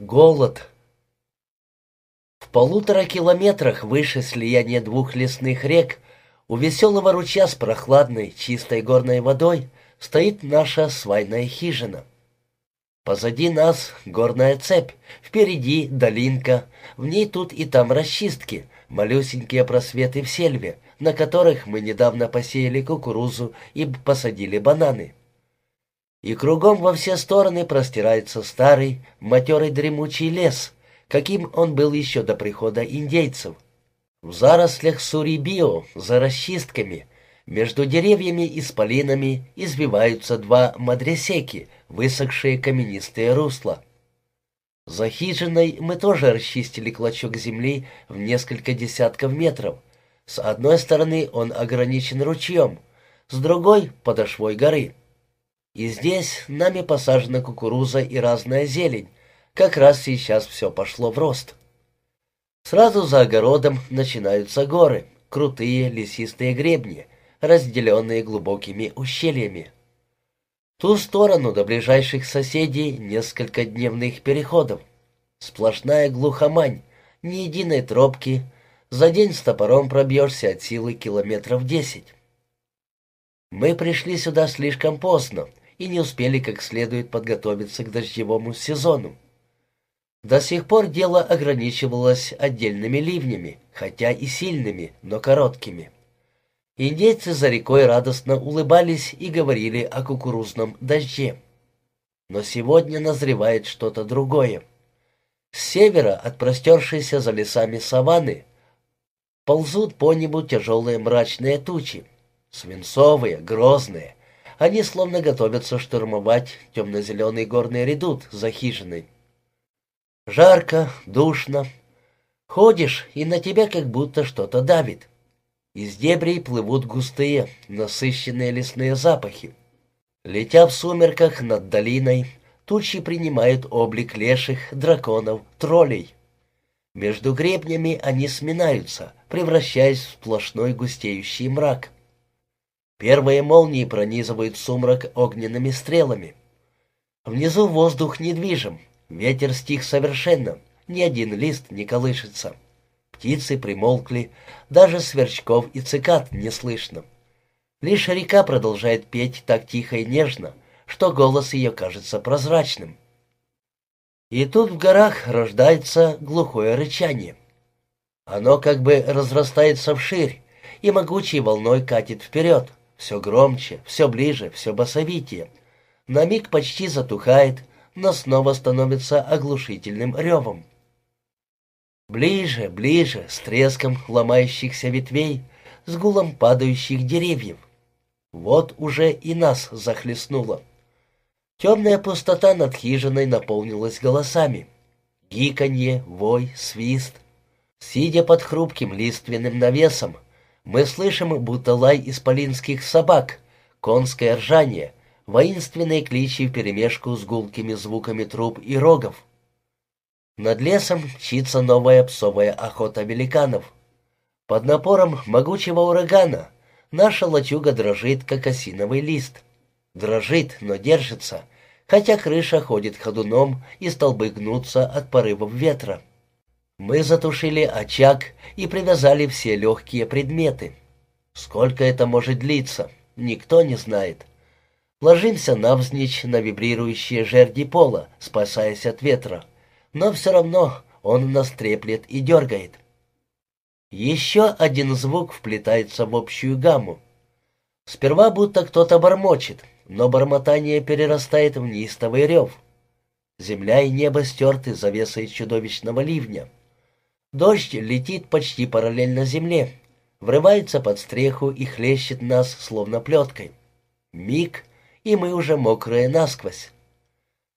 Голод. В полутора километрах выше слияния двух лесных рек у веселого ручья с прохладной, чистой горной водой стоит наша свайная хижина. Позади нас горная цепь, впереди долинка, в ней тут и там расчистки, малюсенькие просветы в сельве, на которых мы недавно посеяли кукурузу и посадили бананы и кругом во все стороны простирается старый, матерый дремучий лес, каким он был еще до прихода индейцев. В зарослях сурибио, за расчистками, между деревьями и спалинами извиваются два мадресеки, высохшие каменистые русла. За хижиной мы тоже расчистили клочок земли в несколько десятков метров. С одной стороны он ограничен ручьем, с другой — подошвой горы. И здесь нами посажена кукуруза и разная зелень. Как раз сейчас все пошло в рост. Сразу за огородом начинаются горы, крутые лесистые гребни, разделенные глубокими ущельями. Ту сторону до ближайших соседей несколько дневных переходов. Сплошная глухомань, ни единой тропки. За день с топором пробьешься от силы километров десять. Мы пришли сюда слишком поздно, и не успели как следует подготовиться к дождевому сезону. До сих пор дело ограничивалось отдельными ливнями, хотя и сильными, но короткими. Индейцы за рекой радостно улыбались и говорили о кукурузном дожде. Но сегодня назревает что-то другое. С севера, от простершейся за лесами саванны, ползут по небу тяжелые мрачные тучи, свинцовые, грозные, они словно готовятся штурмовать темно-зеленый горный редут за хижиной. Жарко, душно. Ходишь, и на тебя как будто что-то давит. Из дебрей плывут густые, насыщенные лесные запахи. Летя в сумерках над долиной, тучи принимают облик леших, драконов, троллей. Между гребнями они сминаются, превращаясь в сплошной густеющий мрак. Первые молнии пронизывают сумрак огненными стрелами. Внизу воздух недвижим, ветер стих совершенно, ни один лист не колышется. Птицы примолкли, даже сверчков и цикад не слышно. Лишь река продолжает петь так тихо и нежно, что голос ее кажется прозрачным. И тут в горах рождается глухое рычание. Оно как бы разрастается вширь и могучей волной катит вперед. Все громче, все ближе, все басовитее. На миг почти затухает, но снова становится оглушительным ревом. Ближе, ближе, с треском ломающихся ветвей, с гулом падающих деревьев. Вот уже и нас захлестнуло. Темная пустота над хижиной наполнилась голосами. Гиканье, вой, свист. Сидя под хрупким лиственным навесом, мы слышим будто лай исполинских собак, конское ржание, воинственные кличи вперемешку с гулкими звуками труб и рогов. Над лесом мчится новая псовая охота великанов. Под напором могучего урагана наша лачуга дрожит, как осиновый лист. Дрожит, но держится, хотя крыша ходит ходуном и столбы гнутся от порывов ветра. Мы затушили очаг и привязали все легкие предметы. Сколько это может длиться, никто не знает. Ложимся навзничь на вибрирующие жерди пола, спасаясь от ветра. Но все равно он нас треплет и дергает. Еще один звук вплетается в общую гамму. Сперва будто кто-то бормочет, но бормотание перерастает в неистовый рев. Земля и небо стерты завесой чудовищного ливня. Дождь летит почти параллельно земле, врывается под стреху и хлещет нас, словно плеткой. Миг, и мы уже мокрые насквозь.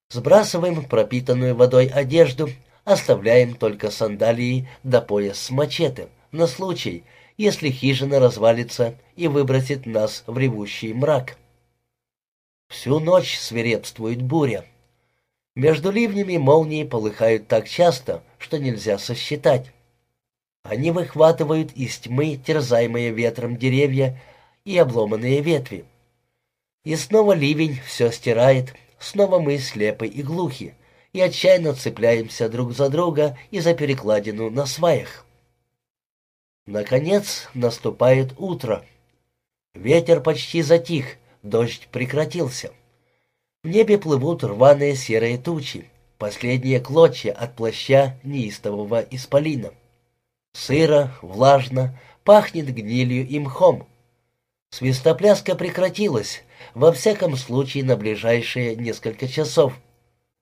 Сбрасываем пропитанную водой одежду, оставляем только сандалии до пояс с мачете, на случай, если хижина развалится и выбросит нас в ревущий мрак. Всю ночь свирепствует буря. Между ливнями молнии полыхают так часто, что нельзя сосчитать. Они выхватывают из тьмы терзаемые ветром деревья и обломанные ветви. И снова ливень все стирает, снова мы слепы и глухи, и отчаянно цепляемся друг за друга и за перекладину на сваях. Наконец наступает утро. Ветер почти затих, дождь прекратился. В небе плывут рваные серые тучи, последние клочья от плаща неистового исполина. Сыро, влажно, пахнет гнилью и мхом. Свистопляска прекратилась, во всяком случае на ближайшие несколько часов.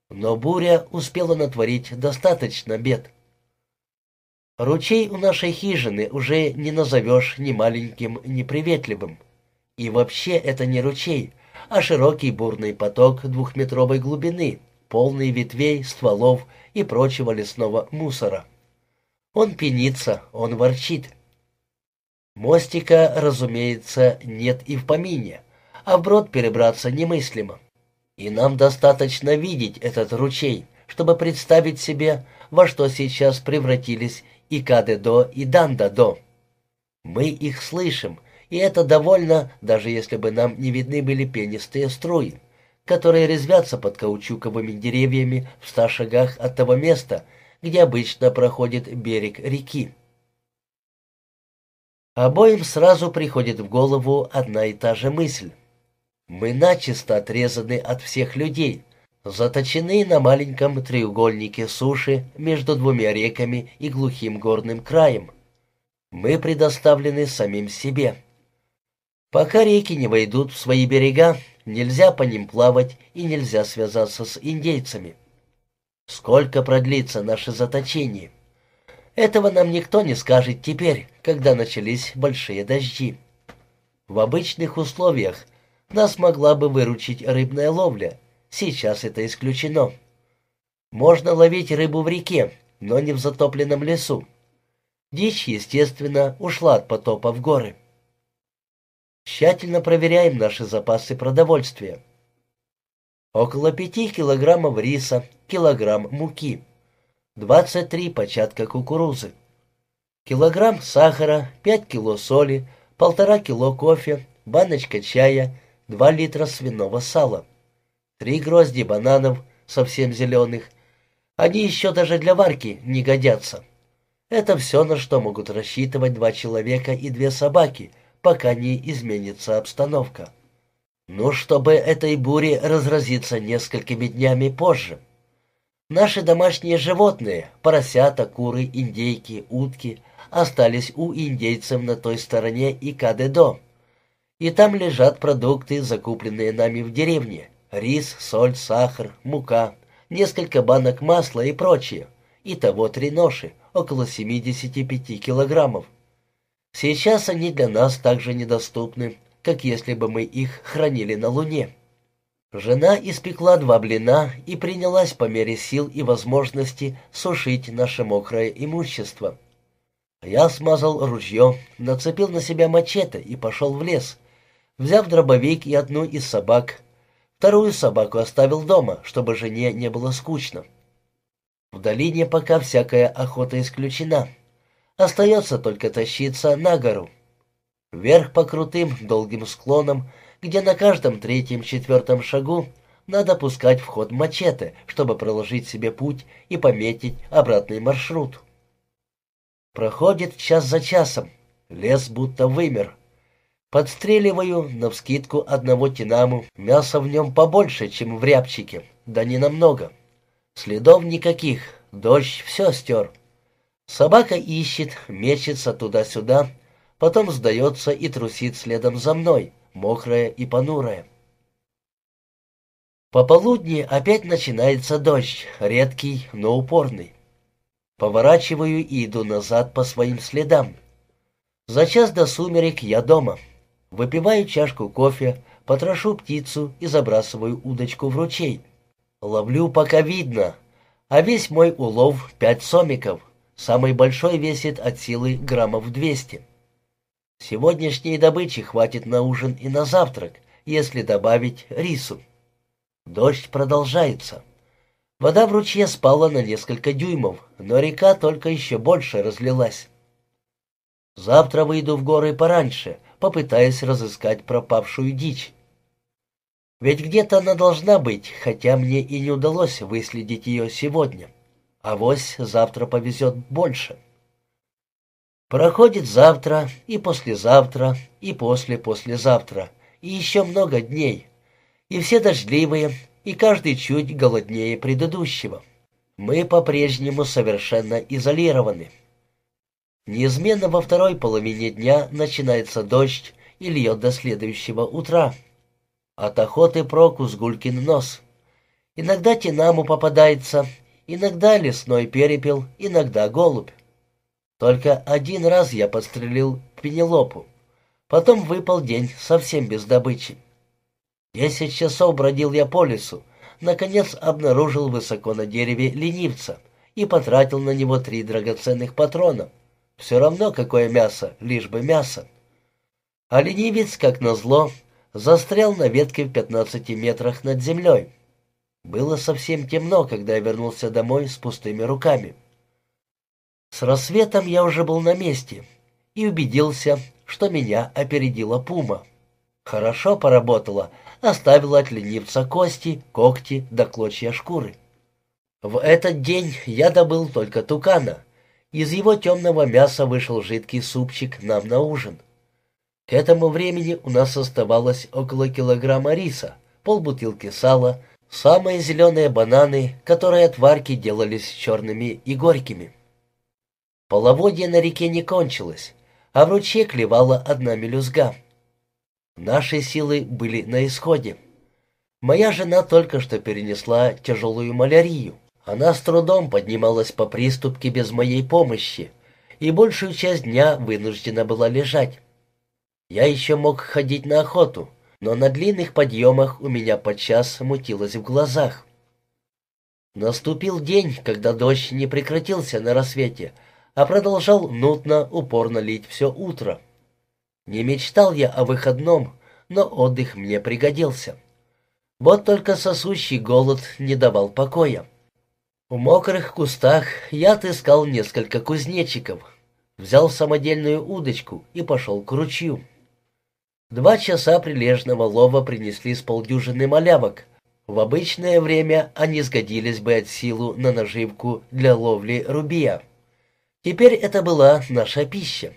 Но буря успела натворить достаточно бед. Ручей у нашей хижины уже не назовешь ни маленьким, ни приветливым. И вообще это не ручей, а широкий бурный поток двухметровой глубины, полный ветвей, стволов и прочего лесного мусора. Он пенится, он ворчит. Мостика, разумеется, нет и в помине, а вброд перебраться немыслимо. И нам достаточно видеть этот ручей, чтобы представить себе, во что сейчас превратились и Кадедо, и Дандадо. Мы их слышим, и это довольно, даже если бы нам не видны были пенистые струи, которые резвятся под каучуковыми деревьями в ста шагах от того места, где обычно проходит берег реки. Обоим сразу приходит в голову одна и та же мысль. Мы начисто отрезаны от всех людей, заточены на маленьком треугольнике суши между двумя реками и глухим горным краем. Мы предоставлены самим себе. Пока реки не войдут в свои берега, нельзя по ним плавать и нельзя связаться с индейцами. Сколько продлится наше заточение? Этого нам никто не скажет теперь, когда начались большие дожди. В обычных условиях нас могла бы выручить рыбная ловля, Сейчас это исключено. Можно ловить рыбу в реке, но не в затопленном лесу. Дичь, естественно, ушла от потопа в горы. Тщательно проверяем наши запасы продовольствия. Около пяти килограммов риса, килограмм муки, 23 початка кукурузы, килограмм сахара, 5 кило соли, полтора кило кофе, баночка чая, 2 литра свиного сала три грозди бананов, совсем зеленых. Они еще даже для варки не годятся. Это все, на что могут рассчитывать два человека и две собаки, пока не изменится обстановка. Ну, чтобы этой буре разразиться несколькими днями позже. Наши домашние животные, поросята, куры, индейки, утки, остались у индейцев на той стороне и Кадедо. И там лежат продукты, закупленные нами в деревне рис, соль, сахар, мука, несколько банок масла и прочее. Итого три ноши, около 75 килограммов. Сейчас они для нас так же недоступны, как если бы мы их хранили на Луне. Жена испекла два блина и принялась по мере сил и возможности сушить наше мокрое имущество. Я смазал ружье, нацепил на себя мачете и пошел в лес. Взяв дробовик и одну из собак, Вторую собаку оставил дома, чтобы жене не было скучно. В долине пока всякая охота исключена. Остается только тащиться на гору. Вверх по крутым долгим склонам, где на каждом третьем-четвертом шагу надо пускать в ход мачете, чтобы проложить себе путь и пометить обратный маршрут. Проходит час за часом. Лес будто вымер. Подстреливаю навскидку одного тинаму, мяса в нем побольше, чем в рябчике, да не намного. Следов никаких, дождь все стер. Собака ищет, мечется туда-сюда, потом сдается и трусит следом за мной, мокрая и понурая. Пополудни опять начинается дождь, редкий, но упорный. Поворачиваю и иду назад по своим следам. За час до сумерек я дома. Выпиваю чашку кофе, потрошу птицу и забрасываю удочку в ручей. Ловлю пока видно, а весь мой улов — пять сомиков. Самый большой весит от силы граммов двести. Сегодняшней добычи хватит на ужин и на завтрак, если добавить рису. Дождь продолжается. Вода в ручье спала на несколько дюймов, но река только еще больше разлилась. Завтра выйду в горы пораньше — попытаясь разыскать пропавшую дичь. Ведь где-то она должна быть, хотя мне и не удалось выследить ее сегодня. А вось завтра повезет больше. Проходит завтра, и послезавтра, и после-послезавтра, и еще много дней. И все дождливые, и каждый чуть голоднее предыдущего. Мы по-прежнему совершенно изолированы. Неизменно во второй половине дня начинается дождь и льет до следующего утра. От охоты проку с гулькин нос. Иногда тинаму попадается, иногда лесной перепел, иногда голубь. Только один раз я подстрелил пенелопу. Потом выпал день совсем без добычи. Десять часов бродил я по лесу, наконец обнаружил высоко на дереве ленивца и потратил на него три драгоценных патрона. Все равно, какое мясо, лишь бы мясо. А ленивец, как назло, застрял на ветке в пятнадцати метрах над землей. Было совсем темно, когда я вернулся домой с пустыми руками. С рассветом я уже был на месте и убедился, что меня опередила пума. Хорошо поработала, оставила от ленивца кости, когти да клочья шкуры. В этот день я добыл только тукана. Из его темного мяса вышел жидкий супчик нам на ужин. К этому времени у нас оставалось около килограмма риса, полбутылки сала, самые зеленые бананы, которые от варки делались черными и горькими. Половодье на реке не кончилось, а в ручье клевала одна мелюзга. Наши силы были на исходе. Моя жена только что перенесла тяжелую малярию. Она с трудом поднималась по приступке без моей помощи и большую часть дня вынуждена была лежать. Я еще мог ходить на охоту, но на длинных подъемах у меня подчас мутилось в глазах. Наступил день, когда дождь не прекратился на рассвете, а продолжал нудно, упорно лить все утро. Не мечтал я о выходном, но отдых мне пригодился. Вот только сосущий голод не давал покоя. В мокрых кустах я отыскал несколько кузнечиков, взял самодельную удочку и пошел к ручью. Два часа прилежного лова принесли с полдюжины малявок. В обычное время они сгодились бы от силу на наживку для ловли рубия. Теперь это была наша пища.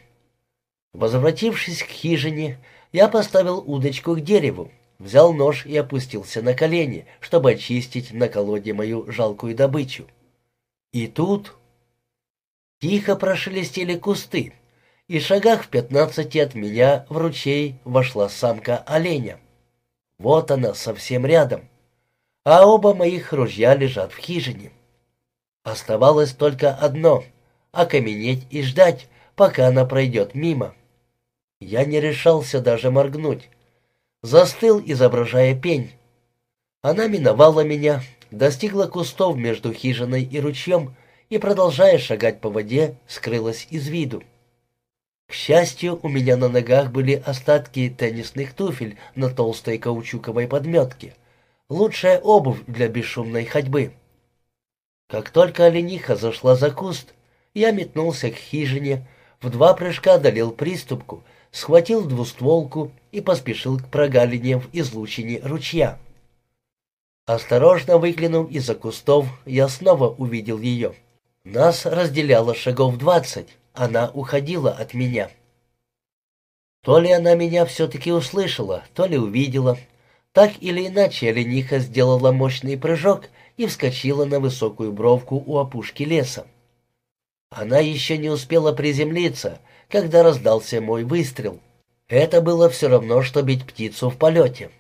Возвратившись к хижине, я поставил удочку к дереву, взял нож и опустился на колени, чтобы очистить на колоде мою жалкую добычу. И тут тихо прошелестели кусты и шагах в пятнадцати от меня в ручей вошла самка оленя. Вот она, совсем рядом. А оба моих ружья лежат в хижине. Оставалось только одно — окаменеть и ждать, пока она пройдет мимо. Я не решался даже моргнуть. Застыл, изображая пень. Она миновала меня, достигла кустов между хижиной и ручьем и, продолжая шагать по воде, скрылась из виду. К счастью, у меня на ногах были остатки теннисных туфель на толстой каучуковой подметке. Лучшая обувь для бесшумной ходьбы. Как только олениха зашла за куст, я метнулся к хижине, в два прыжка одолел приступку, схватил двустволку и поспешил к прогалине в излучине ручья. Осторожно выглянув из-за кустов, я снова увидел ее. Нас разделяло шагов двадцать. Она уходила от меня. То ли она меня все-таки услышала, то ли увидела. Так или иначе, олениха сделала мощный прыжок и вскочила на высокую бровку у опушки леса. Она еще не успела приземлиться, когда раздался мой выстрел. Это было все равно, что бить птицу в полете.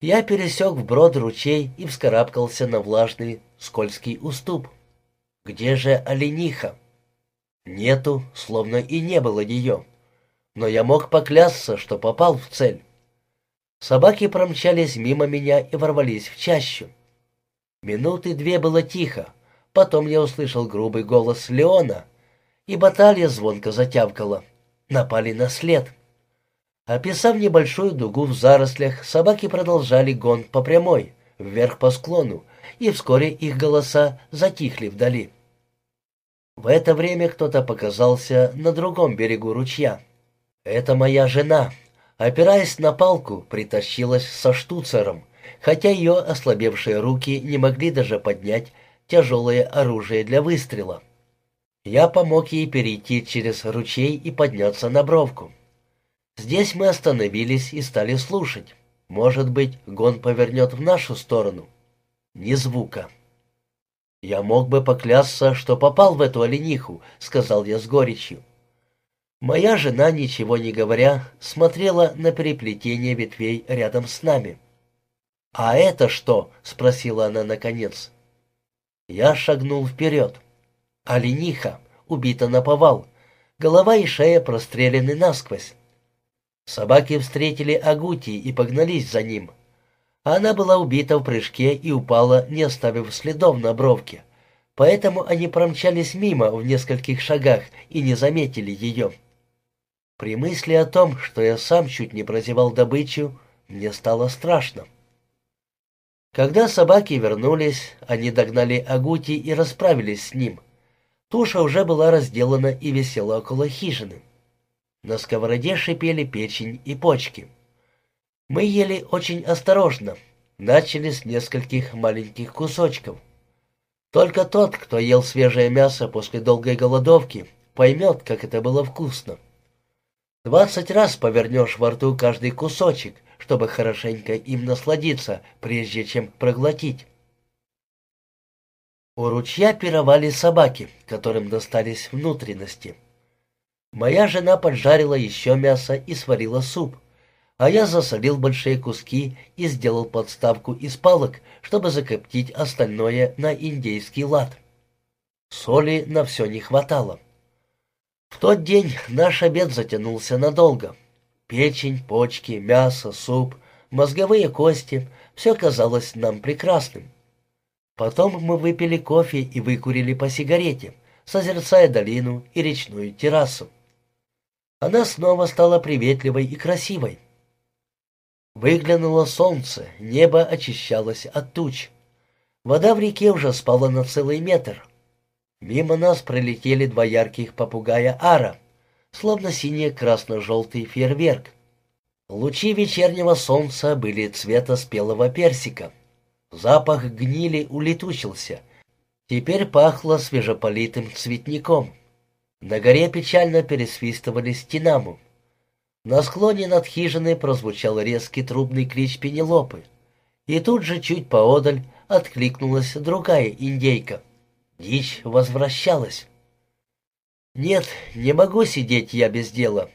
Я пересек вброд ручей и вскарабкался на влажный скользкий уступ. Где же олениха? Нету, словно и не было ее. Но я мог поклясться, что попал в цель. Собаки промчались мимо меня и ворвались в чащу. Минуты две было тихо. Потом я услышал грубый голос Леона, и баталья звонко затявкала. Напали на след. Описав небольшую дугу в зарослях, собаки продолжали гон по прямой, вверх по склону, и вскоре их голоса затихли вдали. В это время кто-то показался на другом берегу ручья. Это моя жена. Опираясь на палку, притащилась со штуцером хотя ее ослабевшие руки не могли даже поднять тяжелое оружие для выстрела. Я помог ей перейти через ручей и подняться на бровку. Здесь мы остановились и стали слушать. Может быть, гон повернет в нашу сторону. Ни звука. «Я мог бы поклясться, что попал в эту олениху», — сказал я с горечью. Моя жена, ничего не говоря, смотрела на переплетение ветвей рядом с нами. «А это что?» — спросила она наконец. Я шагнул вперед. Олениха, убита на повал, голова и шея прострелены насквозь. Собаки встретили Агути и погнались за ним. Она была убита в прыжке и упала, не оставив следов на бровке. Поэтому они промчались мимо в нескольких шагах и не заметили ее. При мысли о том, что я сам чуть не прозевал добычу, мне стало страшно. Когда собаки вернулись, они догнали Агути и расправились с ним. Туша уже была разделана и висела около хижины. На сковороде шипели печень и почки. Мы ели очень осторожно, начали с нескольких маленьких кусочков. Только тот, кто ел свежее мясо после долгой голодовки, поймет, как это было вкусно. Двадцать раз повернешь во рту каждый кусочек, чтобы хорошенько им насладиться, прежде чем проглотить. У ручья пировали собаки, которым достались внутренности. Моя жена поджарила еще мясо и сварила суп а я засолил большие куски и сделал подставку из палок, чтобы закоптить остальное на индейский лад. Соли на все не хватало. В тот день наш обед затянулся надолго. Печень, почки, мясо, суп, мозговые кости — все казалось нам прекрасным. Потом мы выпили кофе и выкурили по сигарете, созерцая долину и речную террасу. Она снова стала приветливой и красивой. Выглянуло солнце, небо очищалось от туч. Вода в реке уже спала на целый метр. Мимо нас пролетели два ярких попугая ара, словно синий-красно-желтый фейерверк. Лучи вечернего солнца были цвета спелого персика. Запах гнили улетучился. Теперь пахло свежеполитым цветником. На горе печально пересвистывали стенаму. На склоне над хижиной прозвучал резкий трубный клич Пенелопы. И тут же, чуть поодаль, откликнулась другая индейка. Дичь возвращалась. «Нет, не могу сидеть я без дела».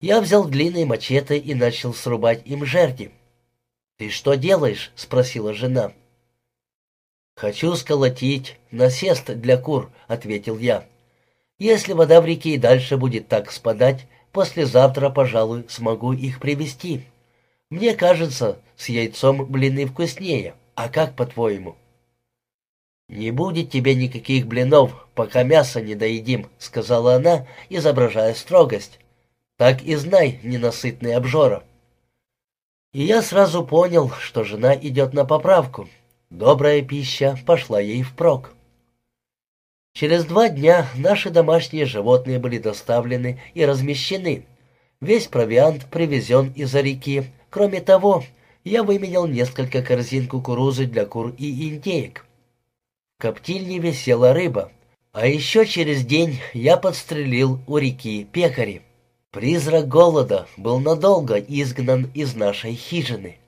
Я взял длинный мачете и начал срубать им жерди. «Ты что делаешь?» — спросила жена. «Хочу сколотить насест для кур», — ответил я. «Если вода в реке и дальше будет так спадать, Послезавтра, пожалуй, смогу их привезти. Мне кажется, с яйцом блины вкуснее. А как, по-твоему?» «Не будет тебе никаких блинов, пока мясо не доедим», — сказала она, изображая строгость. «Так и знай, ненасытный обжора». И я сразу понял, что жена идет на поправку. Добрая пища пошла ей впрок. Через два дня наши домашние животные были доставлены и размещены. Весь провиант привезен из-за реки. Кроме того, я выменял несколько корзин кукурузы для кур и индеек. В коптильне висела рыба. А еще через день я подстрелил у реки пекари. Призрак голода был надолго изгнан из нашей хижины.